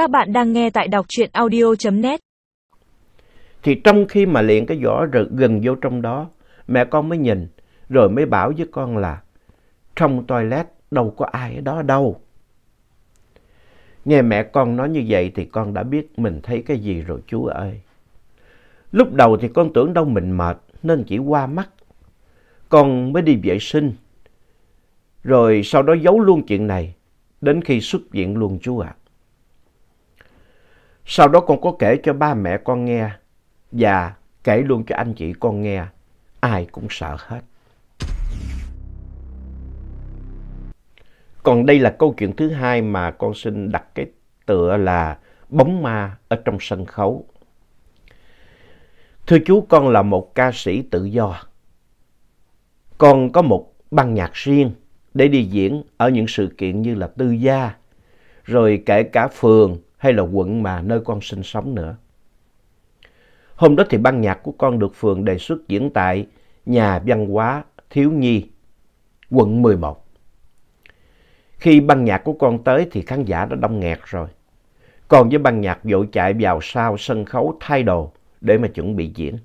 Các bạn đang nghe tại đọc truyện audio.net. Thì trong khi mà luyện cái vỏ gần vô trong đó, mẹ con mới nhìn, rồi mới bảo với con là trong toilet đâu có ai ở đó đâu. Nghe mẹ con nói như vậy thì con đã biết mình thấy cái gì rồi chú ơi. Lúc đầu thì con tưởng đâu mình mệt nên chỉ qua mắt. Con mới đi vệ sinh. Rồi sau đó giấu luôn chuyện này đến khi xuất viện luôn chú ạ. Sau đó con có kể cho ba mẹ con nghe và kể luôn cho anh chị con nghe. Ai cũng sợ hết. Còn đây là câu chuyện thứ hai mà con xin đặt cái tựa là Bóng ma ở trong sân khấu. Thưa chú, con là một ca sĩ tự do. Con có một ban nhạc riêng để đi diễn ở những sự kiện như là tư gia, rồi kể cả phường hay là quận mà nơi con sinh sống nữa. Hôm đó thì ban nhạc của con được phường đề xuất diễn tại nhà văn hóa thiếu nhi, quận 11. Khi ban nhạc của con tới thì khán giả đã đông nghẹt rồi. Còn với ban nhạc vội chạy vào sau sân khấu thay đồ để mà chuẩn bị diễn.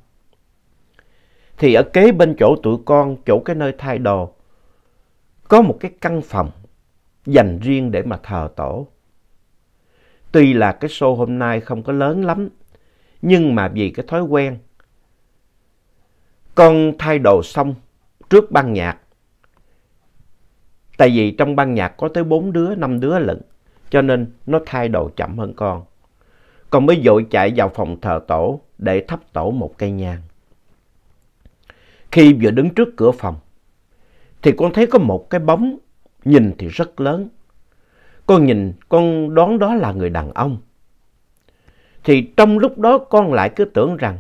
Thì ở kế bên chỗ tụi con, chỗ cái nơi thay đồ, có một cái căn phòng dành riêng để mà thờ tổ. Tuy là cái show hôm nay không có lớn lắm, nhưng mà vì cái thói quen, con thay đồ xong trước ban nhạc. Tại vì trong ban nhạc có tới bốn đứa, năm đứa lận, cho nên nó thay đồ chậm hơn con. Con mới vội chạy vào phòng thờ tổ để thắp tổ một cây nhang. Khi vừa đứng trước cửa phòng, thì con thấy có một cái bóng nhìn thì rất lớn. Con nhìn, con đoán đó là người đàn ông. Thì trong lúc đó con lại cứ tưởng rằng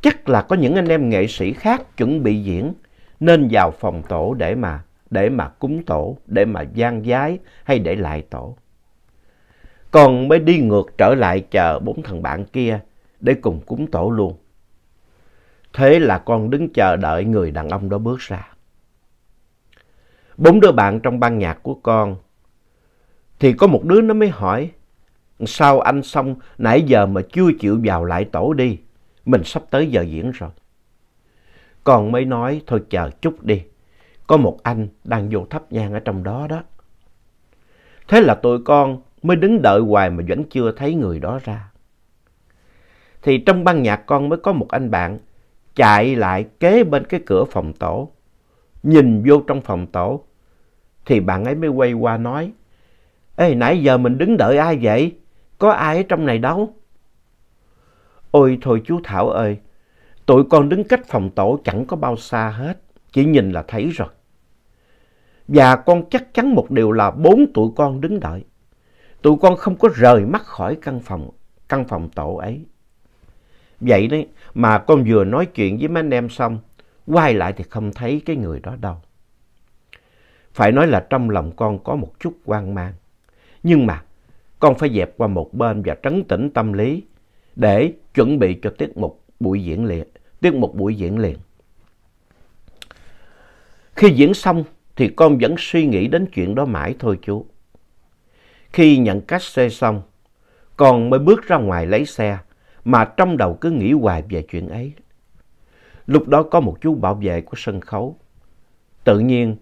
chắc là có những anh em nghệ sĩ khác chuẩn bị diễn nên vào phòng tổ để mà để mà cúng tổ, để mà gian giái hay để lại tổ. Con mới đi ngược trở lại chờ bốn thằng bạn kia để cùng cúng tổ luôn. Thế là con đứng chờ đợi người đàn ông đó bước ra. Bốn đứa bạn trong ban nhạc của con thì có một đứa nó mới hỏi, sao anh xong nãy giờ mà chưa chịu vào lại tổ đi. Mình sắp tới giờ diễn rồi. Con mới nói, thôi chờ chút đi. Có một anh đang vô thắp nhang ở trong đó đó. Thế là tụi con mới đứng đợi hoài mà vẫn chưa thấy người đó ra. Thì trong ban nhạc con mới có một anh bạn chạy lại kế bên cái cửa phòng tổ. Nhìn vô trong phòng tổ. Thì bạn ấy mới quay qua nói. Ê nãy giờ mình đứng đợi ai vậy? Có ai ở trong này đâu? Ôi thôi chú Thảo ơi. Tụi con đứng cách phòng tổ chẳng có bao xa hết. Chỉ nhìn là thấy rồi. Và con chắc chắn một điều là bốn tụi con đứng đợi. Tụi con không có rời mắt khỏi căn phòng, căn phòng tổ ấy. Vậy đấy, mà con vừa nói chuyện với mấy anh em xong, quay lại thì không thấy cái người đó đâu. Phải nói là trong lòng con có một chút hoang mang. Nhưng mà con phải dẹp qua một bên và trấn tĩnh tâm lý để chuẩn bị cho tiết mục buổi diễn liền. Tiết mục buổi diễn liền. Khi diễn xong thì con vẫn suy nghĩ đến chuyện đó mãi thôi chú. Khi nhận cách xe xong, con mới bước ra ngoài lấy xe mà trong đầu cứ nghĩ hoài về chuyện ấy. Lúc đó có một chú bảo vệ của sân khấu. Tự nhiên,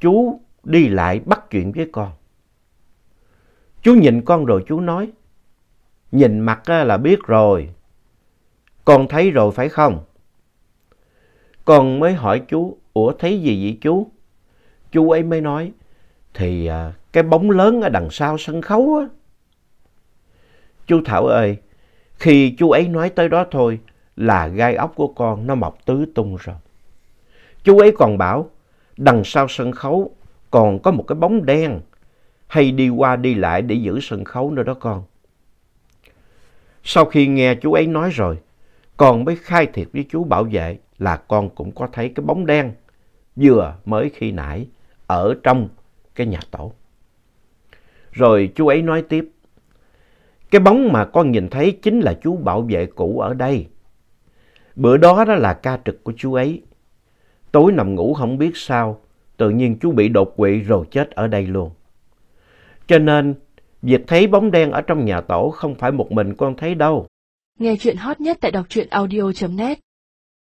chú đi lại bắt chuyện với con. Chú nhìn con rồi chú nói, nhìn mặt là biết rồi, con thấy rồi phải không? Con mới hỏi chú, ủa thấy gì vậy chú? Chú ấy mới nói, thì à, cái bóng lớn ở đằng sau sân khấu á. Chú Thảo ơi, khi chú ấy nói tới đó thôi là gai ốc của con nó mọc tứ tung rồi. Chú ấy còn bảo đằng sau sân khấu còn có một cái bóng đen hay đi qua đi lại để giữ sân khấu nữa đó con. Sau khi nghe chú ấy nói rồi, con mới khai thiệt với chú bảo vệ là con cũng có thấy cái bóng đen vừa mới khi nãy ở trong cái nhà tổ. Rồi chú ấy nói tiếp, cái bóng mà con nhìn thấy chính là chú bảo vệ cũ ở đây. Bữa đó đó là ca trực của chú ấy. Tối nằm ngủ không biết sao, tự nhiên chú bị đột quỵ rồi chết ở đây luôn. Cho nên Việc thấy bóng đen ở trong nhà tổ không phải một mình con thấy đâu. Nghe chuyện hot nhất tại đọc truyện audio.net